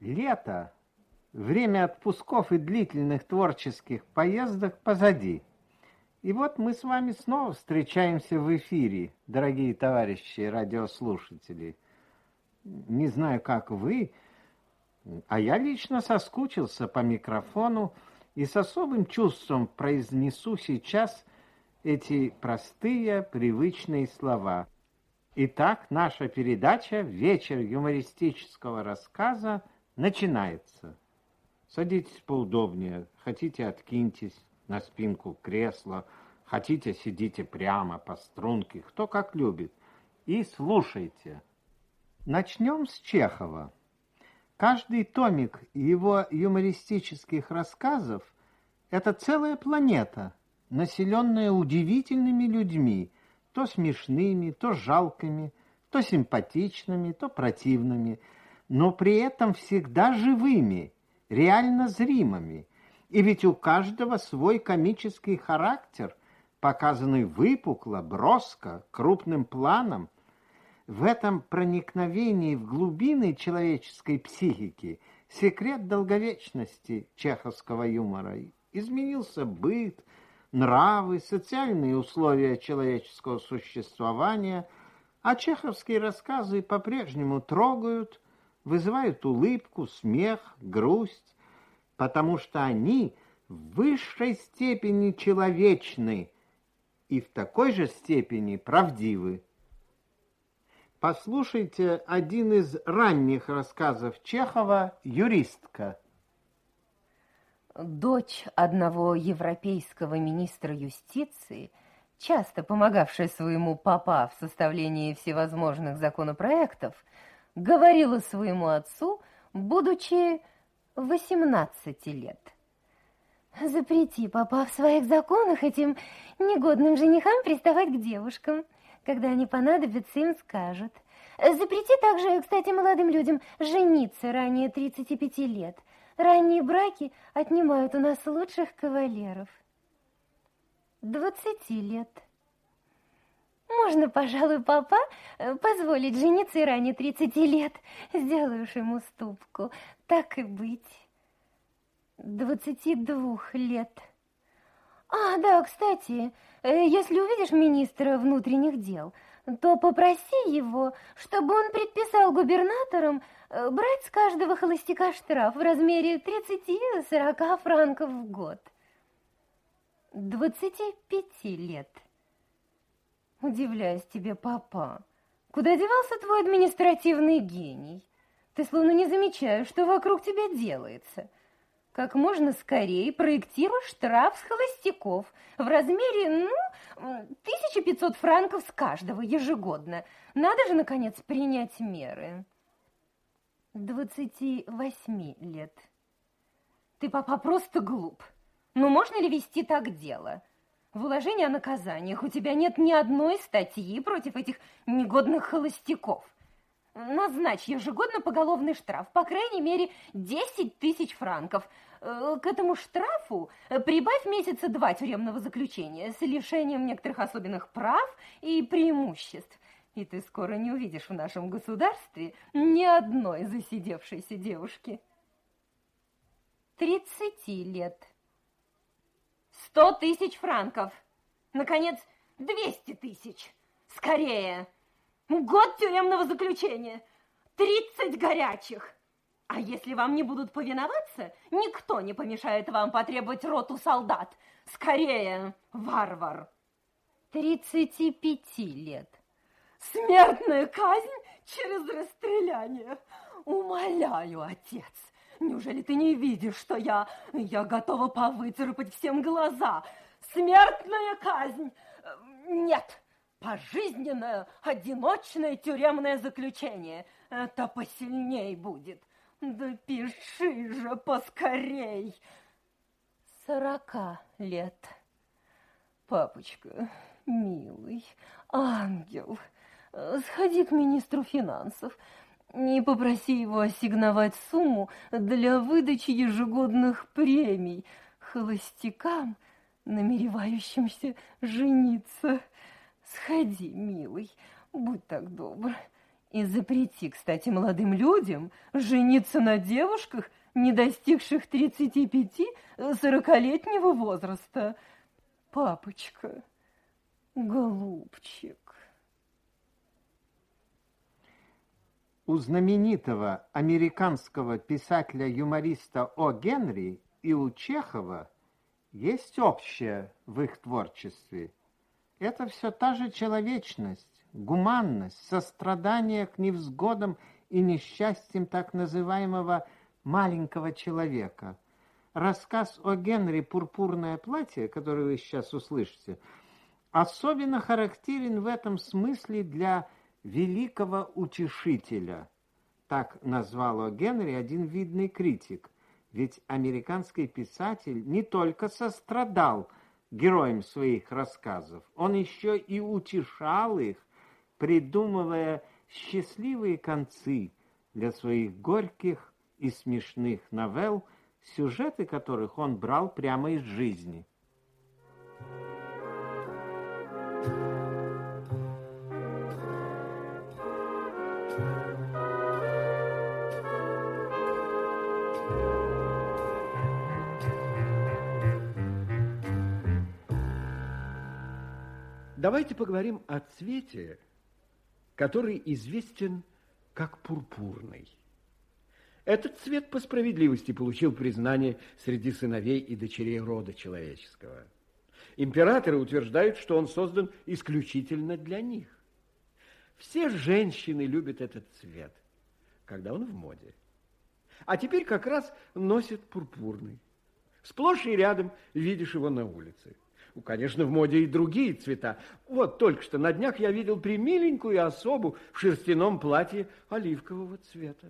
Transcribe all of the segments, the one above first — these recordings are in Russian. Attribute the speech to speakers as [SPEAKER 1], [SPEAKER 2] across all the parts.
[SPEAKER 1] Лето, время отпусков и длительных творческих поездок позади. И вот мы с вами снова встречаемся в эфире, дорогие товарищи радиослушатели. Не знаю, как вы, а я лично соскучился по микрофону и с особым чувством произнесу сейчас эти простые, привычные слова. Итак, наша передача «Вечер юмористического рассказа» начинается. Садитесь поудобнее, хотите откиньтесь на спинку кресла, хотите сидите прямо по струнке, кто как любит, и слушайте. Начнем с Чехова. Каждый томик его юмористических рассказов – это целая планета, населенная удивительными людьми, то смешными, то жалкими, то симпатичными, то противными – но при этом всегда живыми, реально зримыми. И ведь у каждого свой комический характер, показанный выпукло, броско, крупным планом. В этом проникновении в глубины человеческой психики секрет долговечности чеховского юмора. Изменился быт, нравы, социальные условия человеческого существования, а чеховские рассказы по-прежнему трогают, вызывают улыбку, смех, грусть, потому что они в высшей степени человечны и в такой же степени правдивы. Послушайте один из ранних рассказов Чехова «Юристка».
[SPEAKER 2] Дочь одного европейского министра юстиции, часто помогавшая своему папа в составлении всевозможных законопроектов, говорила своему отцу, будучи 18 лет. Запрети, папа, в своих законах этим негодным женихам приставать к девушкам. Когда они понадобятся, им скажут. Запрети также, кстати, молодым людям жениться ранее 35 лет. Ранние браки отнимают у нас лучших кавалеров. 20 лет. Можно, пожалуй, папа, э, позволить жениться и ранее 30 лет. Сделаешь ему ступку. Так и быть. 22 лет. А, да, кстати, э, если увидишь министра внутренних дел, то попроси его, чтобы он предписал губернаторам э, брать с каждого холостяка штраф в размере 30-40 франков в год. 25 лет. Удивляюсь тебе, папа. Куда девался твой административный гений? Ты словно не замечаешь, что вокруг тебя делается. Как можно скорее проектируй штраф с холостяков в размере, ну, 1500 франков с каждого ежегодно. Надо же, наконец, принять меры. 28 лет. Ты, папа, просто глуп. Ну, можно ли вести так дело? В уложении о наказаниях у тебя нет ни одной статьи против этих негодных холостяков. Назначь ежегодно поголовный штраф, по крайней мере, 10 тысяч франков. Э, к этому штрафу прибавь месяца два тюремного заключения с лишением некоторых особенных прав и преимуществ. И ты скоро не увидишь в нашем государстве ни одной засидевшейся девушки. Тридцати лет. Сто тысяч франков. Наконец, двести тысяч. Скорее. Год тюремного заключения. Тридцать горячих. А если вам не будут повиноваться, никто не помешает вам потребовать роту солдат. Скорее, варвар. Тридцати пяти лет. Смертная казнь через расстреляние. Умоляю, отец, Неужели ты не видишь, что я... Я готова повыцарапать всем глаза? Смертная казнь! Нет, пожизненное, одиночное тюремное заключение. Это посильней будет. Да пиши же поскорей. Сорока лет. Папочка, милый, ангел, сходи к министру финансов. Не попроси его ассигновать сумму для выдачи ежегодных премий холостякам, намеревающимся жениться. Сходи, милый, будь так добр, И запрети, кстати, молодым людям жениться на девушках, не достигших 35-40-летнего возраста. Папочка, голубчик.
[SPEAKER 1] У знаменитого американского писателя-юмориста О. Генри и у Чехова есть общее в их творчестве. Это все та же человечность, гуманность, сострадание к невзгодам и несчастьям так называемого маленького человека. Рассказ о Генри «Пурпурное платье», который вы сейчас услышите, особенно характерен в этом смысле для великого утешителя. Так назвал о Генри один видный критик. Ведь американский писатель не только сострадал героям своих рассказов, он еще и утешал их, придумывая счастливые концы для своих горьких и смешных новелл, сюжеты которых он брал прямо из жизни.
[SPEAKER 3] Давайте поговорим о цвете, который известен как пурпурный. Этот цвет по справедливости получил признание среди сыновей и дочерей рода человеческого. Императоры утверждают, что он создан исключительно для них. Все женщины любят этот цвет, когда он в моде. А теперь как раз носят пурпурный. Сплошь и рядом видишь его на улице. Ну, конечно, в моде и другие цвета. Вот только что на днях я видел примиленькую особу в шерстяном платье оливкового цвета.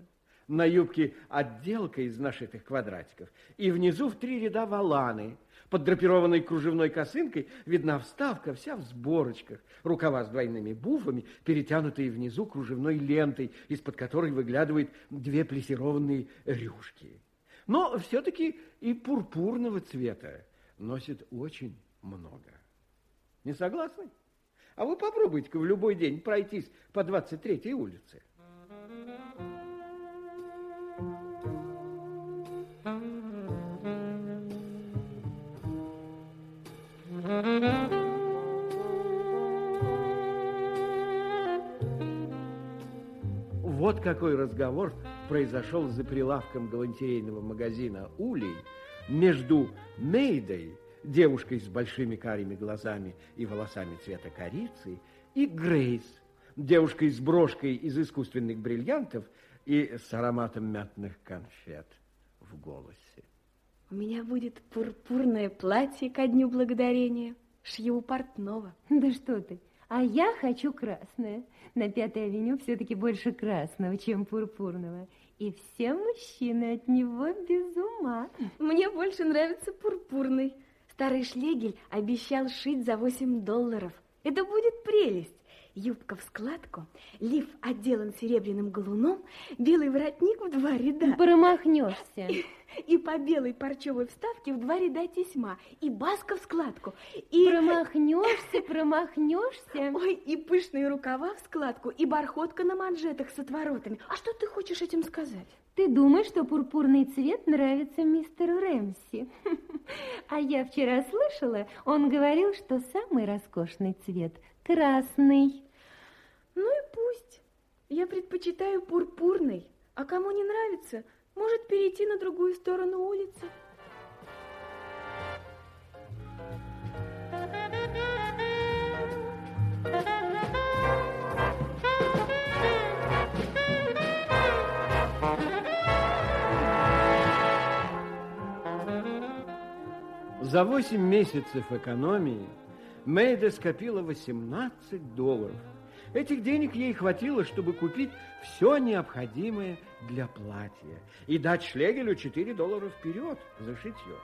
[SPEAKER 3] На юбке отделка из нашитых квадратиков. И внизу в три ряда валаны. Под драпированной кружевной косынкой видна вставка вся в сборочках. Рукава с двойными буфами, перетянутые внизу кружевной лентой, из-под которой выглядывают две плесированные рюшки. Но все-таки и пурпурного цвета носит очень много. Не согласны? А вы попробуйте-ка в любой день пройтись по 23-й улице. Вот какой разговор произошел за прилавком галантерейного магазина «Улей» между Мейдой девушкой с большими карими глазами и волосами цвета корицы, и Грейс, девушкой с брошкой из искусственных бриллиантов и с ароматом мятных конфет в голосе.
[SPEAKER 4] У меня будет пурпурное платье ко дню благодарения. Шью у портного.
[SPEAKER 2] Да что ты, а я хочу красное. На Пятой авеню все-таки больше красного, чем пурпурного. И все мужчины от него без ума.
[SPEAKER 4] Мне больше нравится пурпурный. Старый шлегель обещал шить за 8 долларов. Это будет прелесть. Юбка в складку, лиф отделан серебряным галуном, белый воротник в два ряда.
[SPEAKER 2] Промахнешься.
[SPEAKER 4] И, и по белой парчевой вставке в два ряда тесьма, и баска в складку. И...
[SPEAKER 2] Промахнешься, промахнешься.
[SPEAKER 4] Ой, и пышные рукава в складку, и бархотка на манжетах с отворотами. А что ты хочешь этим сказать?
[SPEAKER 2] Ты думаешь, что пурпурный цвет нравится мистеру Рэмси? А я вчера слышала, он говорил, что самый роскошный цвет – красный.
[SPEAKER 4] Ну и пусть. Я предпочитаю пурпурный. А кому не нравится, может перейти на другую сторону улицы.
[SPEAKER 3] За 8 месяцев экономии Мэйда скопила 18 долларов. Этих денег ей хватило, чтобы купить все необходимое для платья и дать Шлегелю 4 доллара вперед за шитье.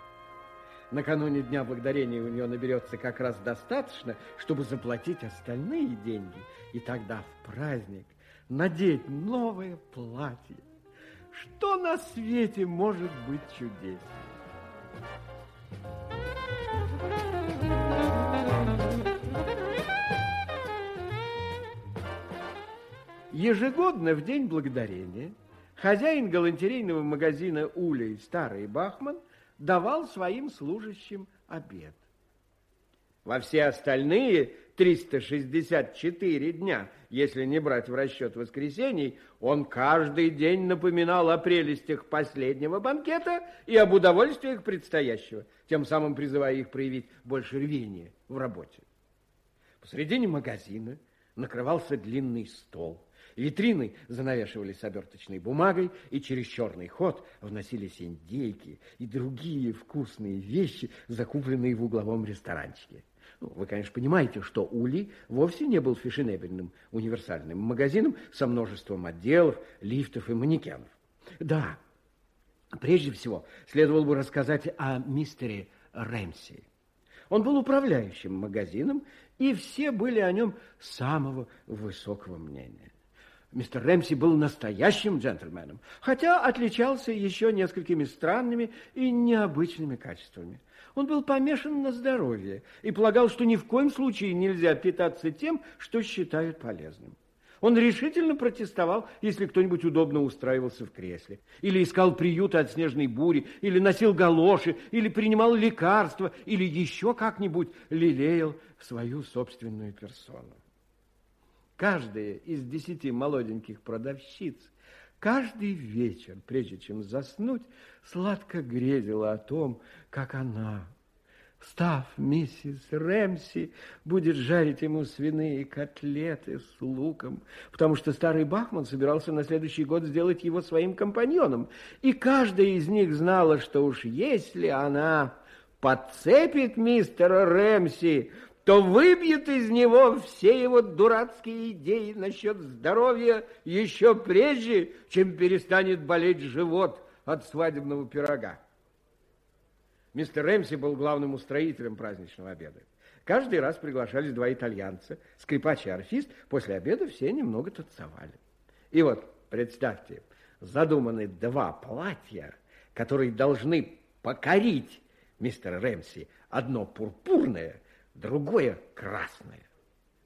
[SPEAKER 3] Накануне Дня Благодарения у нее наберется как раз достаточно, чтобы заплатить остальные деньги, и тогда в праздник надеть новое платье. Что на свете может быть чудеснее? Ежегодно в День Благодарения хозяин галантерейного магазина Улей Старый Бахман давал своим служащим обед. Во все остальные 364 дня, если не брать в расчет воскресений, он каждый день напоминал о прелестях последнего банкета и об удовольствиях предстоящего, тем самым призывая их проявить больше рвения в работе. Посредине магазина накрывался длинный стол. Витрины занавешивались оберточной бумагой, и через черный ход вносились индейки и другие вкусные вещи, закупленные в угловом ресторанчике. Ну, вы, конечно, понимаете, что Ули вовсе не был фешенебельным универсальным магазином со множеством отделов, лифтов и манекенов. Да, прежде всего, следовало бы рассказать о мистере Рэмси. Он был управляющим магазином, и все были о нем самого высокого мнения. Мистер Рэмси был настоящим джентльменом, хотя отличался еще несколькими странными и необычными качествами. Он был помешан на здоровье и полагал, что ни в коем случае нельзя питаться тем, что считают полезным. Он решительно протестовал, если кто-нибудь удобно устраивался в кресле, или искал приют от снежной бури, или носил галоши, или принимал лекарства, или еще как-нибудь лелеял свою собственную персону. Каждая из десяти молоденьких продавщиц каждый вечер, прежде чем заснуть, сладко грезила о том, как она, Встав, миссис Рэмси будет жарить ему свиные котлеты с луком, потому что старый Бахман собирался на следующий год сделать его своим компаньоном. И каждая из них знала, что уж если она подцепит мистера Рэмси, то выбьет из него все его дурацкие идеи насчет здоровья еще прежде, чем перестанет болеть живот от свадебного пирога. Мистер Рэмси был главным устроителем праздничного обеда. Каждый раз приглашались два итальянца, скрипач и арфист. После обеда все немного танцевали. И вот, представьте, задуманы два платья, которые должны покорить мистера Рэмси. Одно пурпурное, другое красное.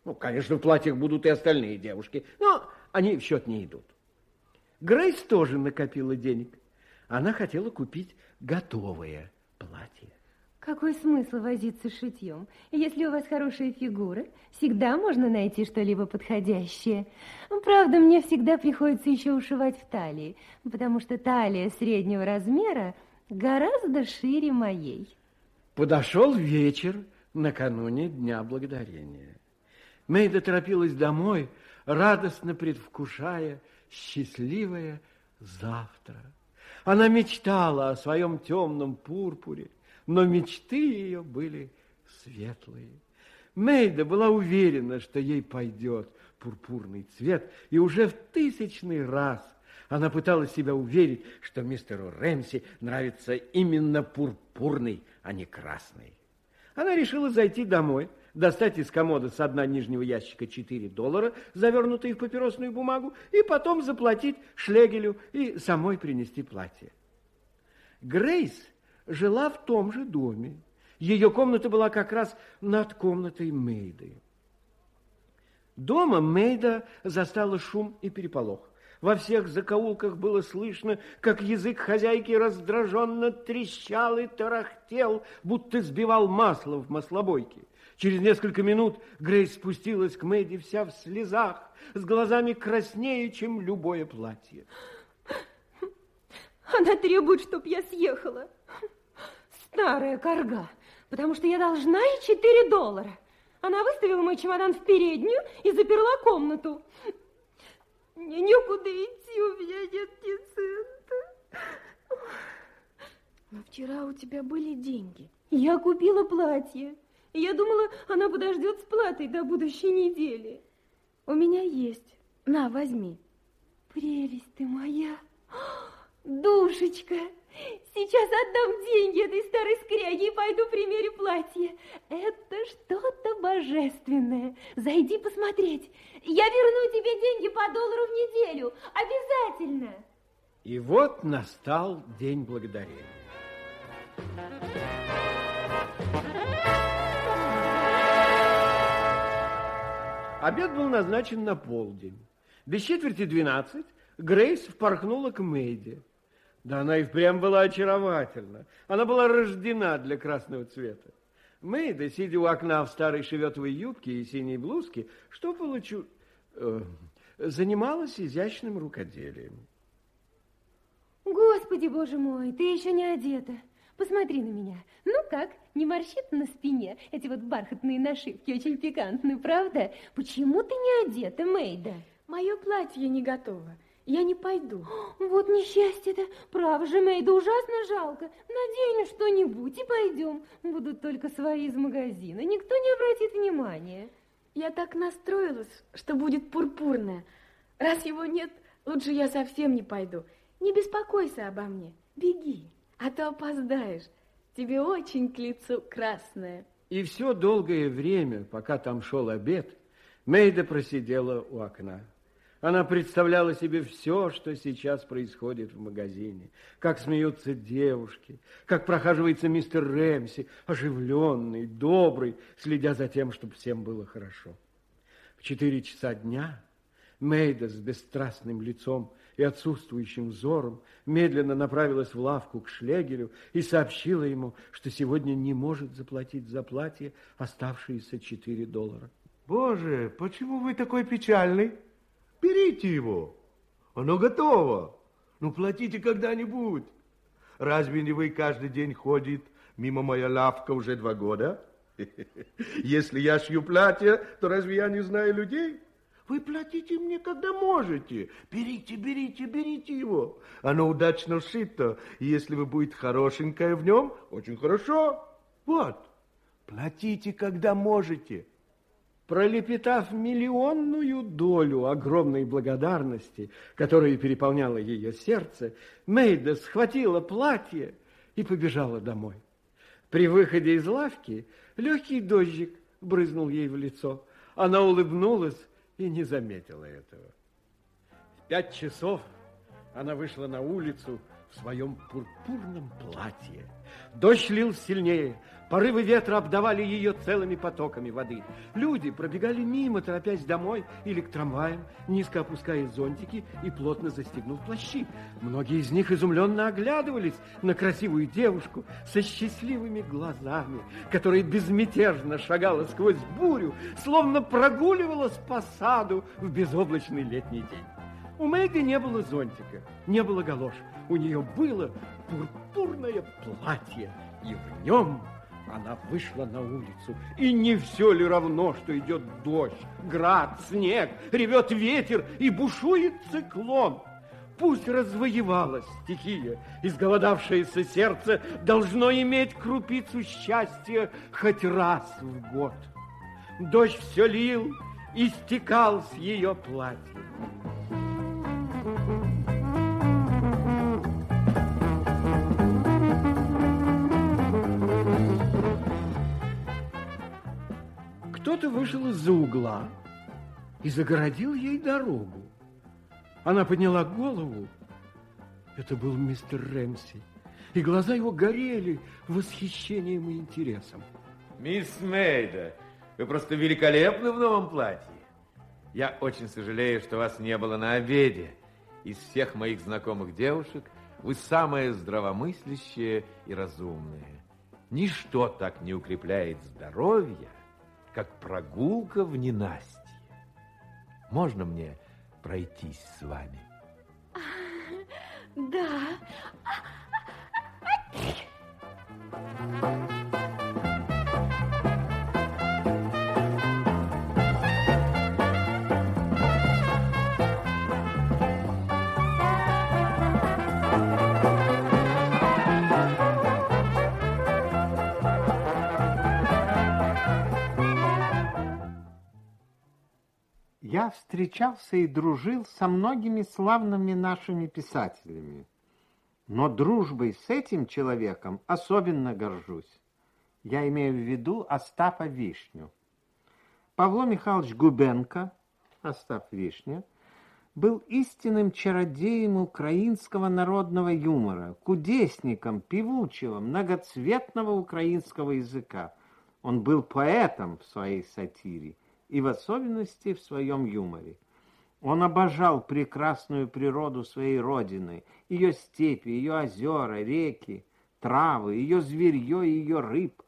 [SPEAKER 3] Ну, конечно, в платьях будут и остальные девушки, но они в счет не идут. Грейс тоже накопила денег. Она хотела купить готовое платье.
[SPEAKER 2] Какой смысл возиться с шитьем? Если у вас хорошая фигура, всегда можно найти что-либо подходящее. Правда, мне всегда приходится еще ушивать в талии, потому что талия среднего размера гораздо шире моей.
[SPEAKER 3] Подошел вечер накануне Дня Благодарения. Мейда торопилась домой, радостно предвкушая счастливое завтра. Она мечтала о своем темном пурпуре, но мечты ее были светлые. Мейда была уверена, что ей пойдет пурпурный цвет, и уже в тысячный раз она пыталась себя уверить, что мистеру Рэмси нравится именно пурпурный, а не красный. Она решила зайти домой – достать из комода с дна нижнего ящика 4 доллара, завернутые в папиросную бумагу, и потом заплатить шлегелю и самой принести платье. Грейс жила в том же доме. Ее комната была как раз над комнатой Мейды. Дома Мейда застала шум и переполох. Во всех закоулках было слышно, как язык хозяйки раздраженно трещал и тарахтел, будто сбивал масло в маслобойке. Через несколько минут Грейс спустилась к Мэдди вся в слезах, с глазами краснее, чем любое платье.
[SPEAKER 2] Она требует, чтоб я съехала. Старая корга, потому что я должна ей 4 доллара. Она выставила мой чемодан в переднюю и заперла комнату. Мне некуда идти, у меня нет ни цента.
[SPEAKER 4] Но вчера у тебя были деньги.
[SPEAKER 2] Я купила платье. Я думала, она подождет с платой до будущей недели.
[SPEAKER 4] У меня есть. На, возьми.
[SPEAKER 2] Прелесть ты моя. Душечка, сейчас отдам деньги этой старой скряге и пойду примерю платье. Это что-то божественное. Зайди посмотреть. Я верну тебе деньги по доллару в неделю. Обязательно.
[SPEAKER 3] И вот настал День Благодарения. Обед был назначен на полдень. Без четверти двенадцать Грейс впорхнула к Мэйде. Да она и впрямь была очаровательна. Она была рождена для красного цвета. Мэйда, сидя у окна в старой шеветовой юбке и синей блузке, что получу... Э, занималась изящным рукоделием.
[SPEAKER 2] Господи, боже мой, ты еще не одета. Посмотри на меня. Ну как, не морщит на спине? Эти вот бархатные нашивки очень пикантные, правда? Почему ты не одета, Мэйда?
[SPEAKER 4] Мое платье не готово. Я не пойду.
[SPEAKER 2] Вот несчастье-то. Право же, Мэйда, ужасно жалко. Надень что-нибудь и пойдем. Будут только свои из магазина. Никто не обратит внимания.
[SPEAKER 4] Я так настроилась, что будет пурпурное. Раз его нет, лучше я совсем не пойду. Не беспокойся обо мне. Беги, а то опоздаешь. Тебе очень к лицу красное.
[SPEAKER 3] И все долгое время, пока там шел обед, Мейда просидела у окна. Она представляла себе все, что сейчас происходит в магазине. Как смеются девушки, как прохаживается мистер Рэмси, оживленный, добрый, следя за тем, чтобы всем было хорошо. В четыре часа дня Мейда с бесстрастным лицом и отсутствующим взором медленно направилась в лавку к Шлегелю и сообщила ему, что сегодня не может заплатить за платье оставшиеся четыре доллара.
[SPEAKER 5] Боже, почему вы такой печальный? Берите его. Оно готово. Ну, платите когда-нибудь. Разве не вы каждый день ходит мимо моя лавка уже два года? Если я шью платье, то разве я не знаю людей? Вы платите мне, когда можете. Берите, берите, берите его. Оно удачно сшито, и если вы будете хорошенькая в нем, очень хорошо. Вот, платите, когда можете.
[SPEAKER 3] Пролепетав миллионную долю огромной благодарности, которая переполняла ее сердце, Мейда схватила платье и побежала домой. При выходе из лавки легкий дождик брызнул ей в лицо. Она улыбнулась и не заметила этого. В пять часов она вышла на улицу в своем пурпурном платье. Дождь лил сильнее, порывы ветра обдавали ее целыми потоками воды. Люди пробегали мимо, торопясь домой или к трамваям, низко опуская зонтики и плотно застегнув плащи. Многие из них изумленно оглядывались на красивую девушку со счастливыми глазами, которая безмятежно шагала сквозь бурю, словно прогуливалась по саду в безоблачный летний день. У Мэгги не было зонтика, не было галош. У нее было пурпурное платье, и в нем она вышла на улицу. И не все ли равно, что идет дождь, град, снег, ревет ветер и бушует циклон? Пусть развоевалась стихия, изголодавшееся сердце должно иметь крупицу счастья хоть раз в год. Дождь все лил и стекал с ее платья. Кто-то вышел из-за угла и загородил ей дорогу. Она подняла голову. Это был мистер Рэмси. И глаза его горели восхищением и интересом.
[SPEAKER 6] Мисс Мейда, вы просто великолепны в новом платье. Я очень сожалею, что вас не было на обеде. Из всех моих знакомых девушек вы самая здравомыслящая и разумная. Ничто так не укрепляет здоровье, как прогулка в ненастье. Можно мне пройтись с вами?
[SPEAKER 4] Да.
[SPEAKER 1] Я встречался и дружил со многими славными нашими писателями, но дружбой с этим человеком особенно горжусь. Я имею в виду Остапа Вишню. Павло Михайлович Губенко, Остап Вишня, был истинным чародеем украинского народного юмора, кудесником певучего, многоцветного украинского языка. Он был поэтом в своей сатире и в особенности в своем юморе. Он обожал прекрасную природу своей родины, ее степи, ее озера, реки, травы, ее зверье и ее рыб.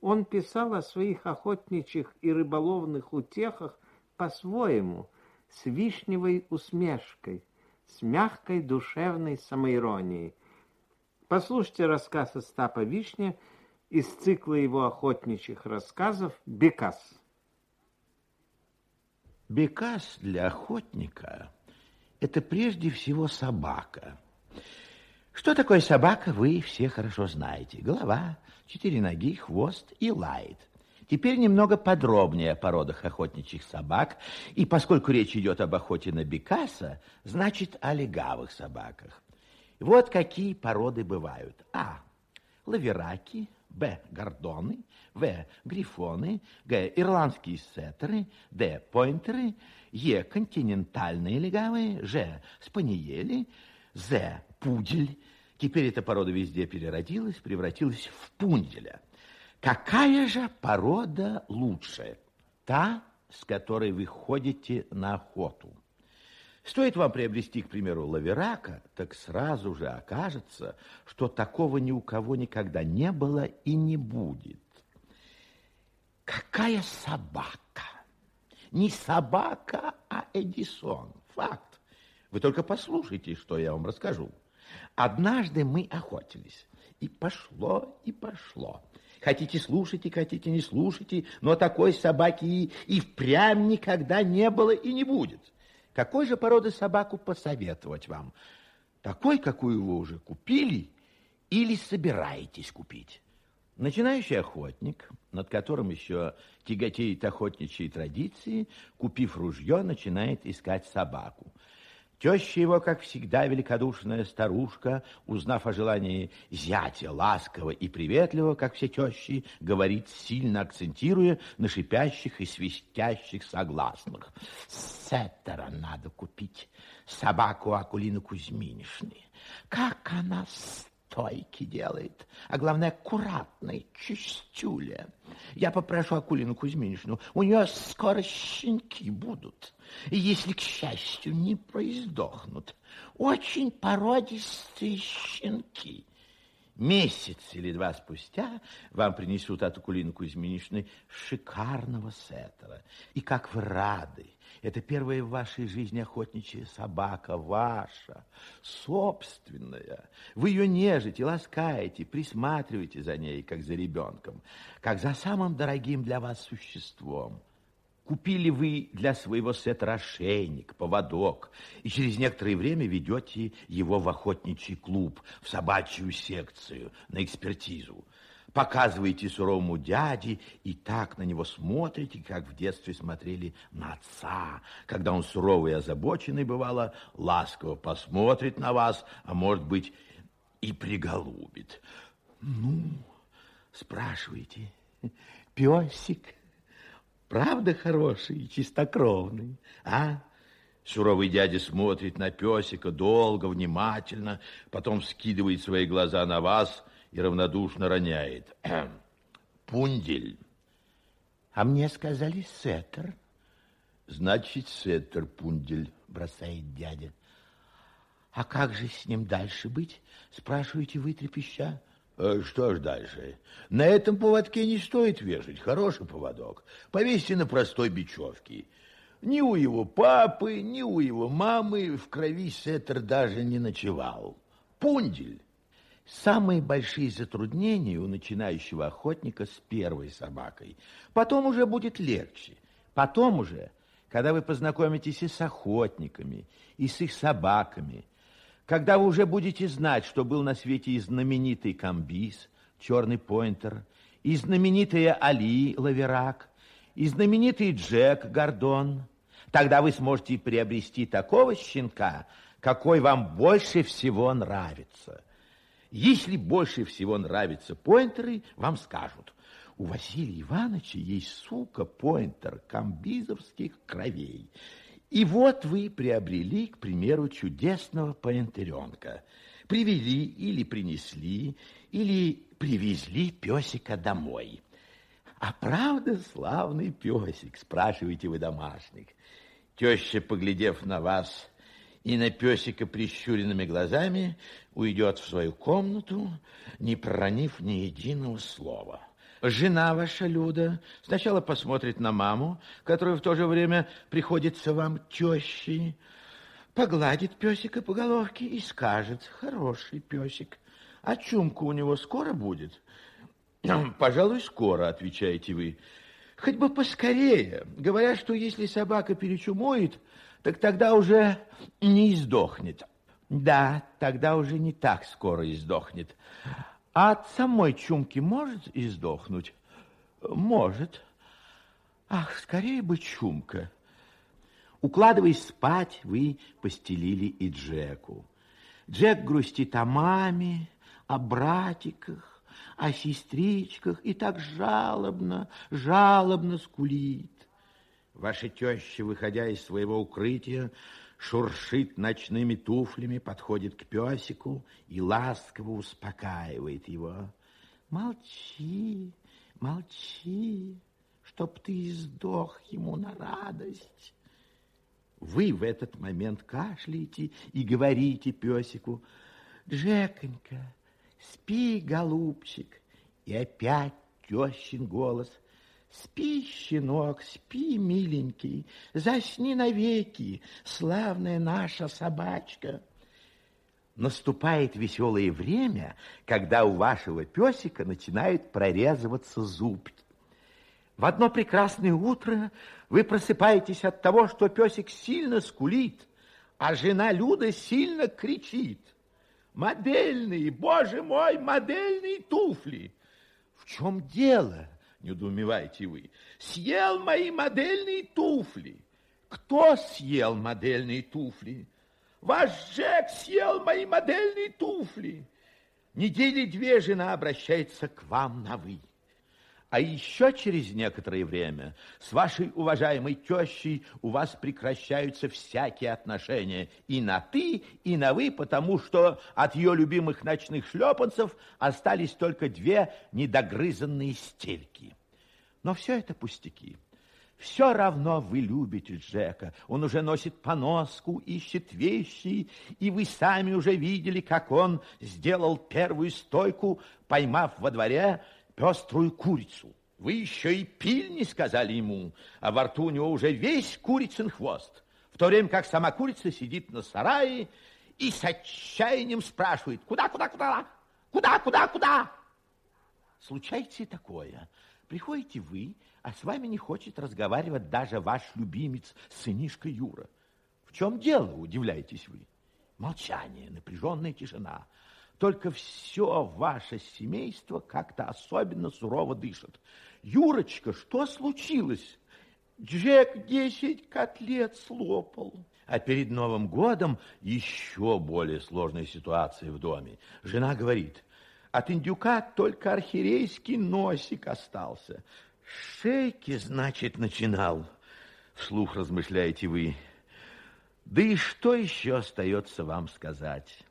[SPEAKER 1] Он писал о своих охотничьих и рыболовных утехах по-своему, с вишневой усмешкой, с мягкой душевной самоиронией. Послушайте рассказ Остапа Вишня из цикла его охотничьих рассказов «Бекас».
[SPEAKER 7] Бекас для охотника – это прежде всего собака. Что такое собака, вы все хорошо знаете. Голова, четыре ноги, хвост и лает. Теперь немного подробнее о породах охотничьих собак. И поскольку речь идет об охоте на бекаса, значит о легавых собаках. Вот какие породы бывают. А. Лавераки. Б. Гордоны. В. Грифоны. Г. Ирландские сеттеры. Д. Пойнтеры. Е. Континентальные легавые. Ж. Спаниели. З. Пудель. Теперь эта порода везде переродилась, превратилась в пунделя. Какая же порода лучше? Та, с которой вы ходите на охоту. Стоит вам приобрести, к примеру, лаверака, так сразу же окажется, что такого ни у кого никогда не было и не будет. Какая собака? Не собака, а Эдисон. Факт. Вы только послушайте, что я вам расскажу. Однажды мы охотились. И пошло, и пошло. Хотите слушайте, хотите не слушайте, но такой собаки и, впрямь никогда не было и не будет. Какой же породы собаку посоветовать вам? Такой, какую вы уже купили или собираетесь купить? Начинающий охотник, над которым еще тяготеют охотничьи традиции, купив ружье, начинает искать собаку. Теща его, как всегда, великодушная старушка, узнав о желании зятя ласково и приветливо, как все тещи, говорит, сильно акцентируя на шипящих и свистящих согласных. Сеттера надо купить, собаку Акулины Кузьминишны. Как она стойки делает, а главное, аккуратной, чистюля. Я попрошу Акулину Кузьминишну, у нее скоро щенки будут, если, к счастью, не произдохнут. Очень породистые щенки. Месяц или два спустя вам принесут от Акулины Кузьминишны шикарного сеттера. И как вы рады, это первая в вашей жизни охотничья собака ваша, собственная. Вы ее нежите, ласкаете, присматриваете за ней, как за ребенком, как за самым дорогим для вас существом. Купили вы для своего сета ошейник, поводок, и через некоторое время ведете его в охотничий клуб, в собачью секцию, на экспертизу показываете суровому дяде и так на него смотрите, как в детстве смотрели на отца, когда он суровый и озабоченный, бывало, ласково посмотрит на вас, а может быть и приголубит. Ну, спрашиваете, песик, правда хороший и чистокровный, а? Суровый дядя смотрит на песика долго, внимательно, потом скидывает свои глаза на вас – и равнодушно роняет. Пундель. А мне сказали сеттер. Значит, сеттер пундель, бросает дядя. А как же с ним дальше быть? Спрашиваете вы, трепеща. «Э, что ж дальше? На этом поводке не стоит вешать. Хороший поводок. Повесьте на простой бечевке. Ни у его папы, ни у его мамы в крови сеттер даже не ночевал. Пундель. Самые большие затруднения у начинающего охотника с первой собакой. Потом уже будет легче. Потом уже, когда вы познакомитесь и с охотниками, и с их собаками, когда вы уже будете знать, что был на свете и знаменитый комбис, черный пойнтер, и знаменитая Али Лаверак, и знаменитый Джек Гордон, тогда вы сможете приобрести такого щенка, какой вам больше всего нравится – если больше всего нравятся поинтеры, вам скажут, у Василия Ивановича есть сука поинтер камбизовских кровей. И вот вы приобрели, к примеру, чудесного поинтеренка. Привели или принесли, или привезли песика домой. А правда славный песик, спрашиваете вы домашних. Теща, поглядев на вас и на песика прищуренными глазами, уйдет в свою комнату, не проронив ни единого слова. Жена ваша, Люда, сначала посмотрит на маму, которая в то же время приходится вам тещей, погладит песика по головке и скажет, хороший песик, а чумка у него скоро будет? Пожалуй, скоро, отвечаете вы. Хоть бы поскорее. Говорят, что если собака перечумоет, так тогда уже не издохнет. Да, тогда уже не так скоро издохнет. А от самой чумки может издохнуть? Может. Ах, скорее бы чумка. Укладываясь спать, вы постелили и Джеку. Джек грустит о маме, о братиках, о сестричках и так жалобно, жалобно скулит. Ваша теща, выходя из своего укрытия, шуршит ночными туфлями, подходит к песику и ласково успокаивает его. Молчи, молчи, чтоб ты сдох ему на радость. Вы в этот момент кашляете и говорите песику, Джеконька, спи, голубчик. И опять тещин голос – Спи, щенок, спи, миленький, засни навеки, славная наша собачка. Наступает веселое время, когда у вашего песика начинают прорезываться зубки. В одно прекрасное утро вы просыпаетесь от того, что песик сильно скулит, а жена Люда сильно кричит. Модельные, боже мой, модельные туфли. В чем дело? Недоумеваете вы. Съел мои модельные туфли. Кто съел модельные туфли? Ваш Джек съел мои модельные туфли. Недели две жена обращается к вам на «вы». А еще через некоторое время с вашей уважаемой тещей у вас прекращаются всякие отношения и на «ты», и на «вы», потому что от ее любимых ночных шлепанцев остались только две недогрызанные стельки. Но все это пустяки. Все равно вы любите Джека. Он уже носит поноску, ищет вещи, и вы сами уже видели, как он сделал первую стойку, поймав во дворе пеструю курицу. Вы еще и пиль не сказали ему, а во рту у него уже весь курицын хвост, в то время как сама курица сидит на сарае и с отчаянием спрашивает, куда, куда, куда, куда, куда, куда? Случается и такое. Приходите вы, а с вами не хочет разговаривать даже ваш любимец, сынишка Юра. В чем дело, удивляетесь вы? Молчание, напряженная тишина. Только все ваше семейство как-то особенно сурово дышит. Юрочка, что случилось? Джек десять котлет слопал. А перед Новым годом еще более сложная ситуация в доме. Жена говорит, от индюка только архирейский носик остался. Шейки, значит, начинал, вслух размышляете вы. Да и что еще остается вам сказать?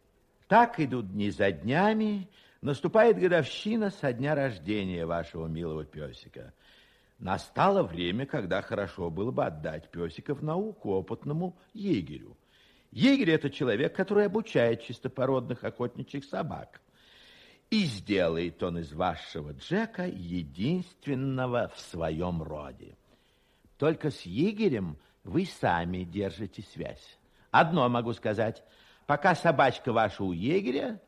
[SPEAKER 7] Так идут дни за днями, наступает годовщина со дня рождения вашего милого песика. Настало время, когда хорошо было бы отдать песика в науку опытному егерю. Егерь – это человек, который обучает чистопородных охотничьих собак. И сделает он из вашего Джека единственного в своем роде. Только с егерем вы сами держите связь. Одно могу сказать – Пока собачка ваша у егеря,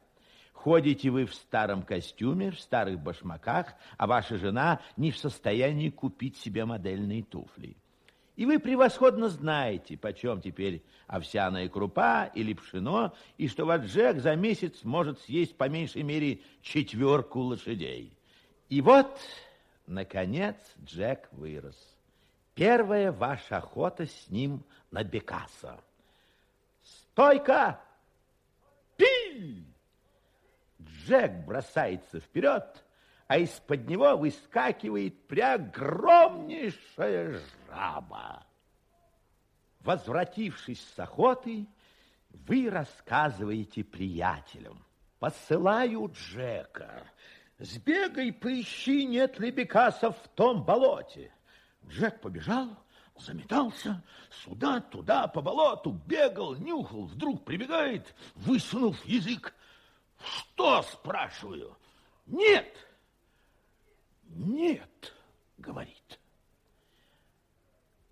[SPEAKER 7] ходите вы в старом костюме, в старых башмаках, а ваша жена не в состоянии купить себе модельные туфли. И вы превосходно знаете, почем теперь овсяная крупа или пшено, и что ваш Джек за месяц может съесть по меньшей мере четверку лошадей. И вот, наконец, Джек вырос. Первая ваша охота с ним на Бекаса. «Стойка!» Пи! Джек бросается вперед, а из-под него выскакивает преогромнейшая жаба. Возвратившись с охоты, вы рассказываете приятелям. Посылаю Джека. Сбегай, поищи, нет ли Бекаса в том болоте. Джек побежал, Заметался сюда, туда, по болоту, бегал, нюхал, вдруг прибегает, высунув язык. Что, спрашиваю? Нет. Нет, говорит.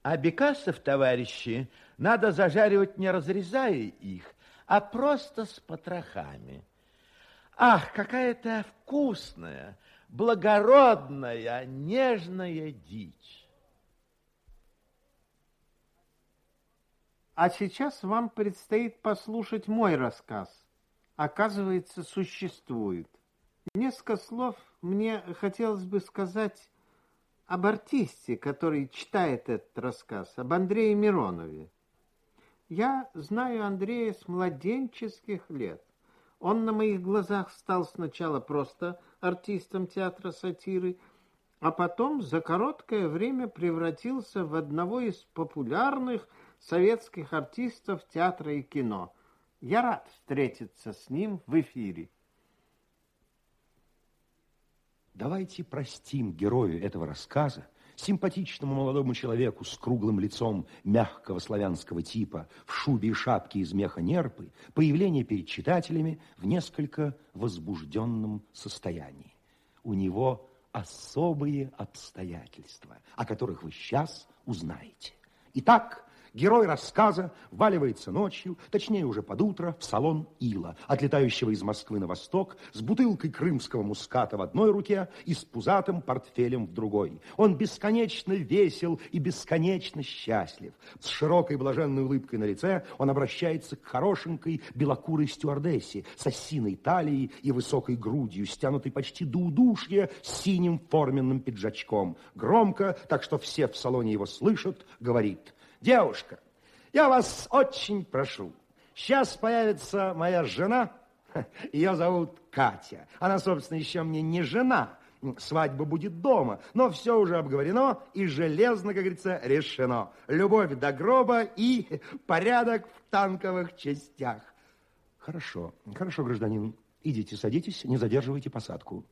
[SPEAKER 3] А бекасов, товарищи, надо зажаривать, не разрезая их, а просто с потрохами. Ах, какая-то вкусная, благородная, нежная дичь.
[SPEAKER 1] А сейчас вам предстоит послушать мой рассказ. Оказывается, существует. Несколько слов мне хотелось бы сказать об артисте, который читает этот рассказ, об Андрее Миронове. Я знаю Андрея с младенческих лет. Он на моих глазах стал сначала просто артистом театра сатиры, а потом за короткое время превратился в одного из популярных советских артистов театра и кино. Я рад встретиться с ним в эфире.
[SPEAKER 8] Давайте простим герою этого рассказа, симпатичному молодому человеку с круглым лицом мягкого славянского типа, в шубе и шапке из меха нерпы, появление перед читателями в несколько возбужденном состоянии. У него особые обстоятельства, о которых вы сейчас узнаете. Итак, Герой рассказа валивается ночью, точнее уже под утро, в салон Ила, отлетающего из Москвы на восток, с бутылкой крымского муската в одной руке и с пузатым портфелем в другой. Он бесконечно весел и бесконечно счастлив. С широкой блаженной улыбкой на лице он обращается к хорошенькой белокурой стюардессе с осиной талией и высокой грудью, стянутой почти до удушья синим форменным пиджачком. Громко, так что все в салоне его слышат, говорит – Девушка, я вас очень прошу, сейчас появится моя жена, ее зовут Катя. Она, собственно, еще мне не жена, свадьба будет дома, но все уже обговорено и железно, как говорится, решено. Любовь до гроба и порядок в танковых частях. Хорошо, хорошо, гражданин. Идите, садитесь, не задерживайте посадку.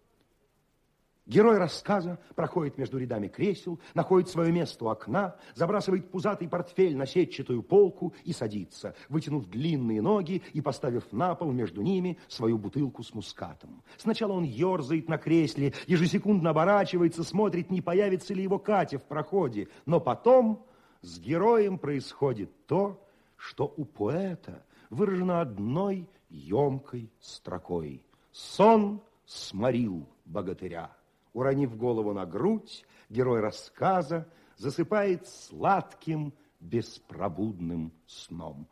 [SPEAKER 8] Герой рассказа проходит между рядами кресел, находит свое место у окна, забрасывает пузатый портфель на сетчатую полку и садится, вытянув длинные ноги и поставив на пол между ними свою бутылку с мускатом. Сначала он ерзает на кресле, ежесекундно оборачивается, смотрит, не появится ли его Катя в проходе. Но потом с героем происходит то, что у поэта выражено одной емкой строкой. Сон сморил богатыря. Уронив голову на грудь, герой рассказа засыпает сладким, беспробудным сном.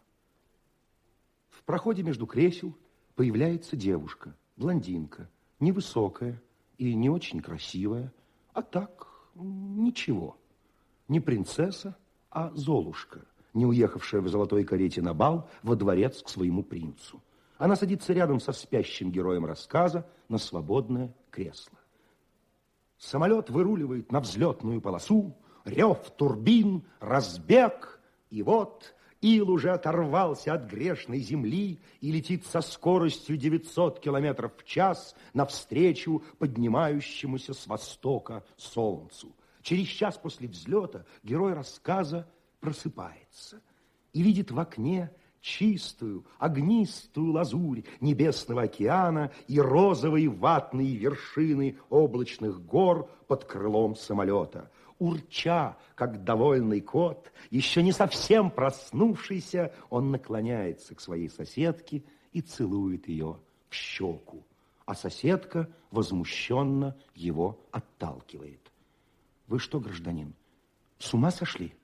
[SPEAKER 8] В проходе между кресел появляется девушка, блондинка, невысокая и не очень красивая, а так ничего. Не принцесса, а Золушка, не уехавшая в золотой карете на бал во дворец к своему принцу. Она садится рядом со спящим героем рассказа на свободное кресло. Самолет выруливает на взлетную полосу, рев турбин, разбег, и вот Ил уже оторвался от грешной земли и летит со скоростью 900 километров в час навстречу поднимающемуся с востока солнцу. Через час после взлета герой рассказа просыпается и видит в окне чистую, огнистую лазурь небесного океана и розовые ватные вершины облачных гор под крылом самолета. Урча, как довольный кот, еще не совсем проснувшийся, он наклоняется к своей соседке и целует ее в щеку, а соседка возмущенно его отталкивает. Вы что, гражданин, с ума сошли?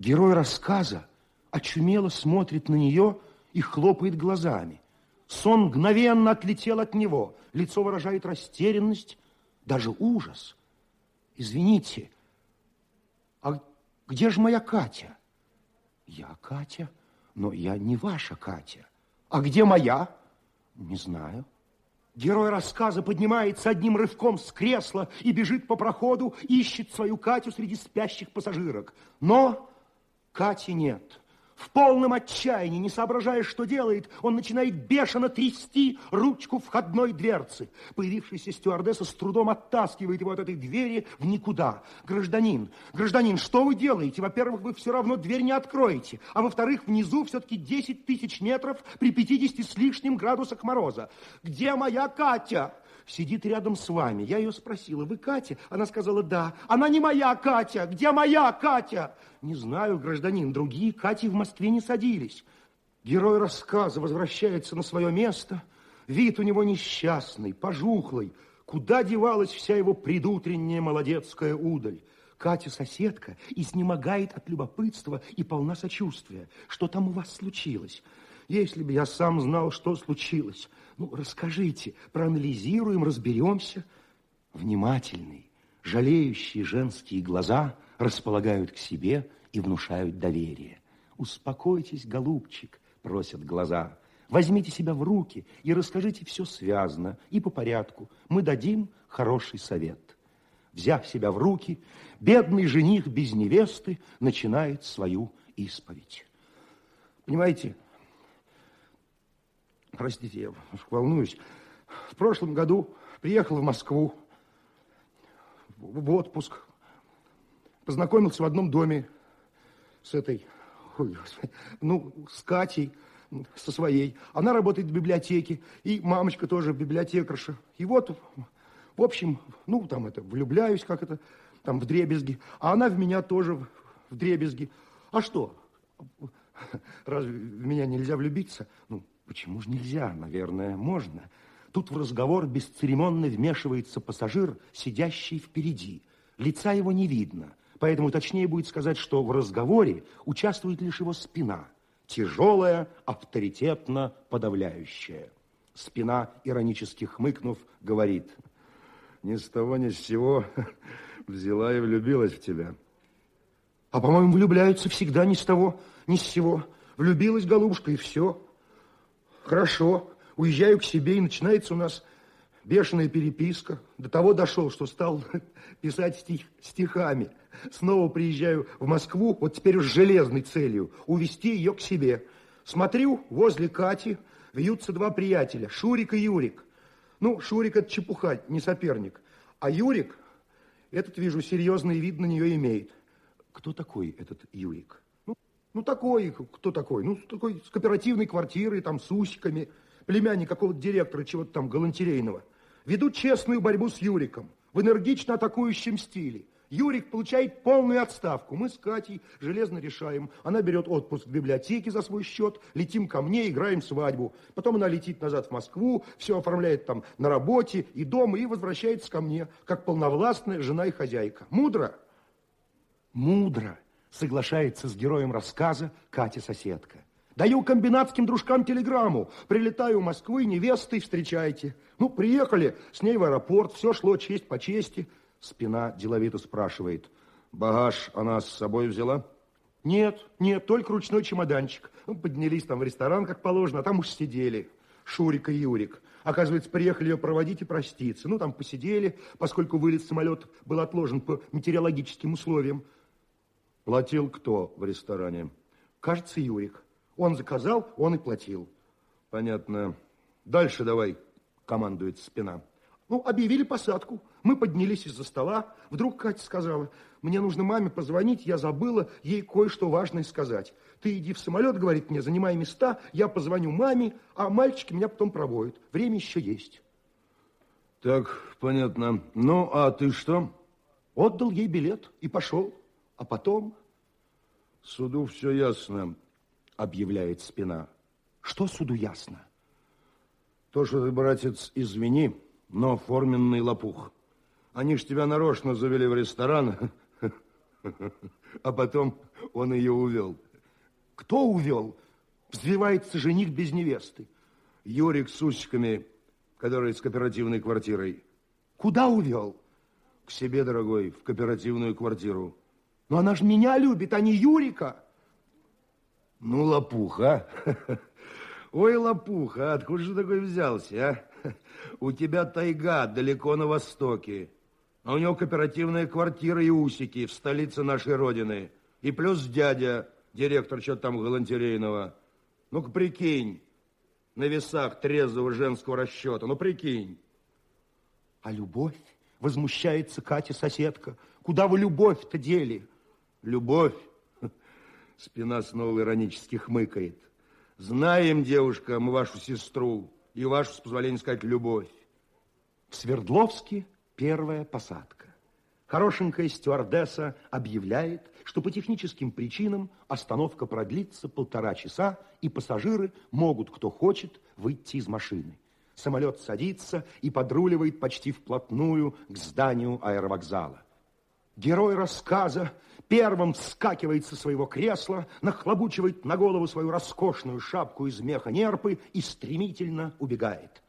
[SPEAKER 8] Герой рассказа очумело смотрит на нее и хлопает глазами. Сон мгновенно отлетел от него. Лицо выражает растерянность, даже ужас. Извините, а где же моя Катя? Я Катя, но я не ваша Катя. А где моя? Не знаю. Герой рассказа поднимается одним рывком с кресла и бежит по проходу, ищет свою Катю среди спящих пассажирок. Но Кати нет. В полном отчаянии, не соображая, что делает, он начинает бешено трясти ручку входной дверцы. Появившаяся стюардесса с трудом оттаскивает его от этой двери в никуда. Гражданин, гражданин, что вы делаете? Во-первых, вы все равно дверь не откроете. А во-вторых, внизу все-таки 10 тысяч метров при 50 с лишним градусах мороза. Где моя Катя? Сидит рядом с вами. Я ее спросила, вы Катя? Она сказала, да. Она не моя Катя. Где моя Катя? Не знаю, гражданин, другие Кати в Москве не садились. Герой рассказа возвращается на свое место. Вид у него несчастный, пожухлый. Куда девалась вся его предутренняя молодецкая удаль? Катя-соседка изнемогает от любопытства и полна сочувствия. Что там у вас случилось? Если бы я сам знал, что случилось. Ну, расскажите, проанализируем, разберемся. Внимательные, жалеющие женские глаза располагают к себе и внушают доверие. Успокойтесь, голубчик, просят глаза. Возьмите себя в руки и расскажите все связно и по порядку. Мы дадим хороший совет. Взяв себя в руки, бедный жених без невесты начинает свою исповедь. Понимаете, Простите, я волнуюсь. В прошлом году приехал в Москву в отпуск. Познакомился в одном доме с этой, ой, ну, с Катей, со своей. Она работает в библиотеке, и мамочка тоже библиотекарша. И вот, в общем, ну, там это, влюбляюсь, как это, там, в дребезги. А она в меня тоже в дребезги. А что? Разве в меня нельзя влюбиться? Ну, Почему же нельзя? Наверное, можно. Тут в разговор бесцеремонно вмешивается пассажир, сидящий впереди. Лица его не видно, поэтому точнее будет сказать, что в разговоре участвует лишь его спина. Тяжелая, авторитетно подавляющая. Спина, иронически хмыкнув, говорит.
[SPEAKER 5] Ни с того, ни с сего взяла и влюбилась в тебя.
[SPEAKER 8] А, по-моему, влюбляются всегда ни с того, ни с сего. Влюбилась голубушка, и все. Хорошо, уезжаю к себе, и начинается у нас бешеная переписка. До того дошел, что стал писать стих, стихами. Снова приезжаю в Москву, вот теперь с железной целью, увезти ее к себе. Смотрю, возле Кати вьются два приятеля, Шурик и Юрик. Ну, Шурик это чепуха, не соперник. А Юрик, этот, вижу, серьезный вид на нее имеет. Кто такой этот Юрик? Ну, такой, кто такой? Ну, такой с кооперативной квартирой, там, с усиками, племянник какого-то директора, чего-то там галантерейного. Ведут честную борьбу с Юриком в энергично атакующем стиле. Юрик получает полную отставку. Мы с Катей железно решаем. Она берет отпуск в библиотеке за свой счет, летим ко мне, играем свадьбу. Потом она летит назад в Москву, все оформляет там на работе и дома, и возвращается ко мне, как полновластная жена и хозяйка. Мудро? Мудро соглашается с героем рассказа Катя-соседка. Даю комбинатским дружкам телеграмму. Прилетаю в Москву, невестой встречайте. Ну, приехали с ней в аэропорт, все шло честь по чести. Спина деловито спрашивает. Багаж она с собой взяла? Нет, нет, только ручной чемоданчик. Ну, поднялись там в ресторан, как положено, а там уж сидели. Шурик и Юрик. Оказывается, приехали ее проводить и проститься. Ну, там посидели, поскольку вылет самолета был отложен по метеорологическим условиям. Платил кто в ресторане? Кажется, Юрик. Он заказал, он и платил. Понятно. Дальше давай, командует спина. Ну, объявили посадку. Мы поднялись из-за стола. Вдруг Катя сказала, мне нужно маме позвонить, я забыла ей кое-что важное сказать. Ты иди в самолет, говорит мне, занимай места, я позвоню маме, а мальчики меня потом проводят. Время еще есть.
[SPEAKER 5] Так, понятно. Ну, а ты что?
[SPEAKER 8] Отдал ей билет и пошел. А потом...
[SPEAKER 5] Суду все ясно, объявляет спина.
[SPEAKER 8] Что суду ясно?
[SPEAKER 5] То, что ты, братец, извини, но форменный лопух. Они ж тебя нарочно завели в ресторан, а потом он ее увел.
[SPEAKER 8] Кто увел? Взвивается жених без невесты.
[SPEAKER 5] Юрик с усиками, который с кооперативной квартирой.
[SPEAKER 8] Куда увел?
[SPEAKER 5] К себе, дорогой, в кооперативную квартиру.
[SPEAKER 8] Но она же меня любит, а не Юрика.
[SPEAKER 5] Ну, лопуха. Ой, лопуха, откуда же такой взялся, а? У тебя тайга далеко на востоке. А у него кооперативная квартира и усики в столице нашей родины. И плюс дядя, директор что-то там галантерейного. Ну-ка, прикинь, на весах трезвого женского расчета, ну, прикинь.
[SPEAKER 8] А любовь? Возмущается Катя-соседка. Куда вы любовь-то дели?
[SPEAKER 5] Любовь? Спина снова иронически хмыкает. Знаем, девушка, мы вашу сестру и вашу, с позволения сказать, любовь.
[SPEAKER 8] В Свердловске первая посадка. Хорошенькая стюардесса объявляет, что по техническим причинам остановка продлится полтора часа, и пассажиры могут, кто хочет, выйти из машины. Самолет садится и подруливает почти вплотную к зданию аэровокзала. Герой рассказа первым вскакивает со своего кресла, нахлобучивает на голову свою роскошную шапку из меха нерпы и стремительно убегает.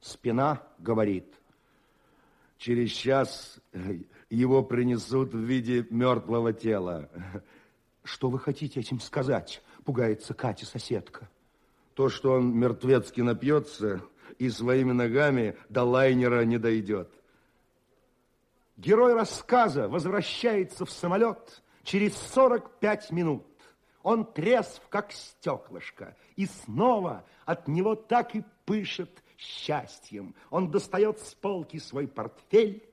[SPEAKER 8] Спина говорит.
[SPEAKER 5] Через час его принесут в виде мертвого тела.
[SPEAKER 8] Что вы хотите этим сказать? Пугается Катя-соседка.
[SPEAKER 5] То, что он мертвецки напьется и своими ногами до лайнера не дойдет.
[SPEAKER 8] Герой рассказа возвращается в самолет через 45 минут. Он трезв, как стеклышко, и снова от него так и пышет счастьем. Он достает с полки свой портфель.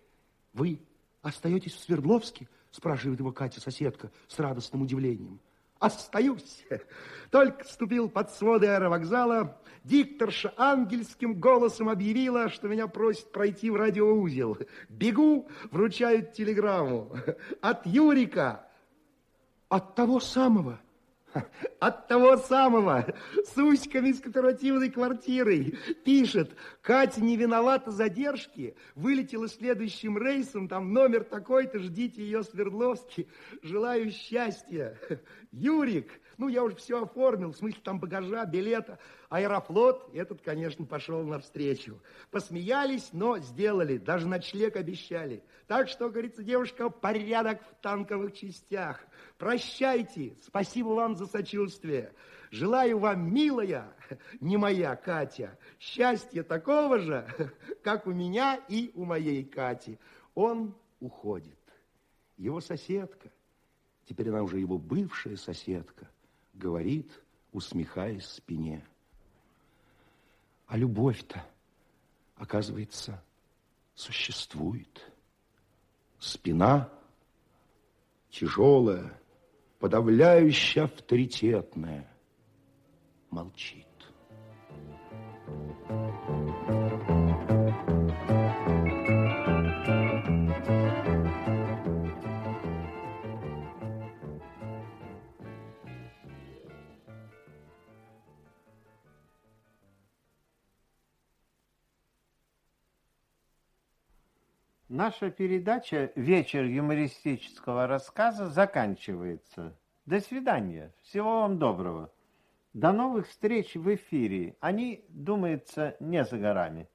[SPEAKER 8] Вы остаетесь в Свердловске? Спрашивает его Катя-соседка с радостным удивлением. Остаюсь. Только вступил под своды аэровокзала, дикторша ангельским голосом объявила, что меня просят пройти в радиоузел. Бегу, вручают телеграмму. От Юрика. От того самого. От того самого, с Уськами из кооперативной квартиры. Пишет, Катя не виновата задержки, вылетела следующим рейсом, там номер такой-то, ждите ее в Свердловске. Желаю счастья. Юрик, ну, я уже все оформил, в смысле там багажа, билета. Аэрофлот, этот, конечно, пошел навстречу. Посмеялись, но сделали, даже ночлег обещали. Так что, говорится, девушка, порядок в танковых частях. Прощайте, спасибо вам за сочувствие. Желаю вам, милая, не моя Катя, счастья такого же, как у меня и у моей Кати. Он уходит. Его соседка, теперь она уже его бывшая соседка, говорит, усмехаясь спине. А любовь-то, оказывается, существует. Спина тяжелая, подавляюще авторитетная, молчит.
[SPEAKER 1] Наша передача «Вечер юмористического рассказа» заканчивается. До свидания. Всего вам доброго. До новых встреч в эфире. Они, думается, не за горами.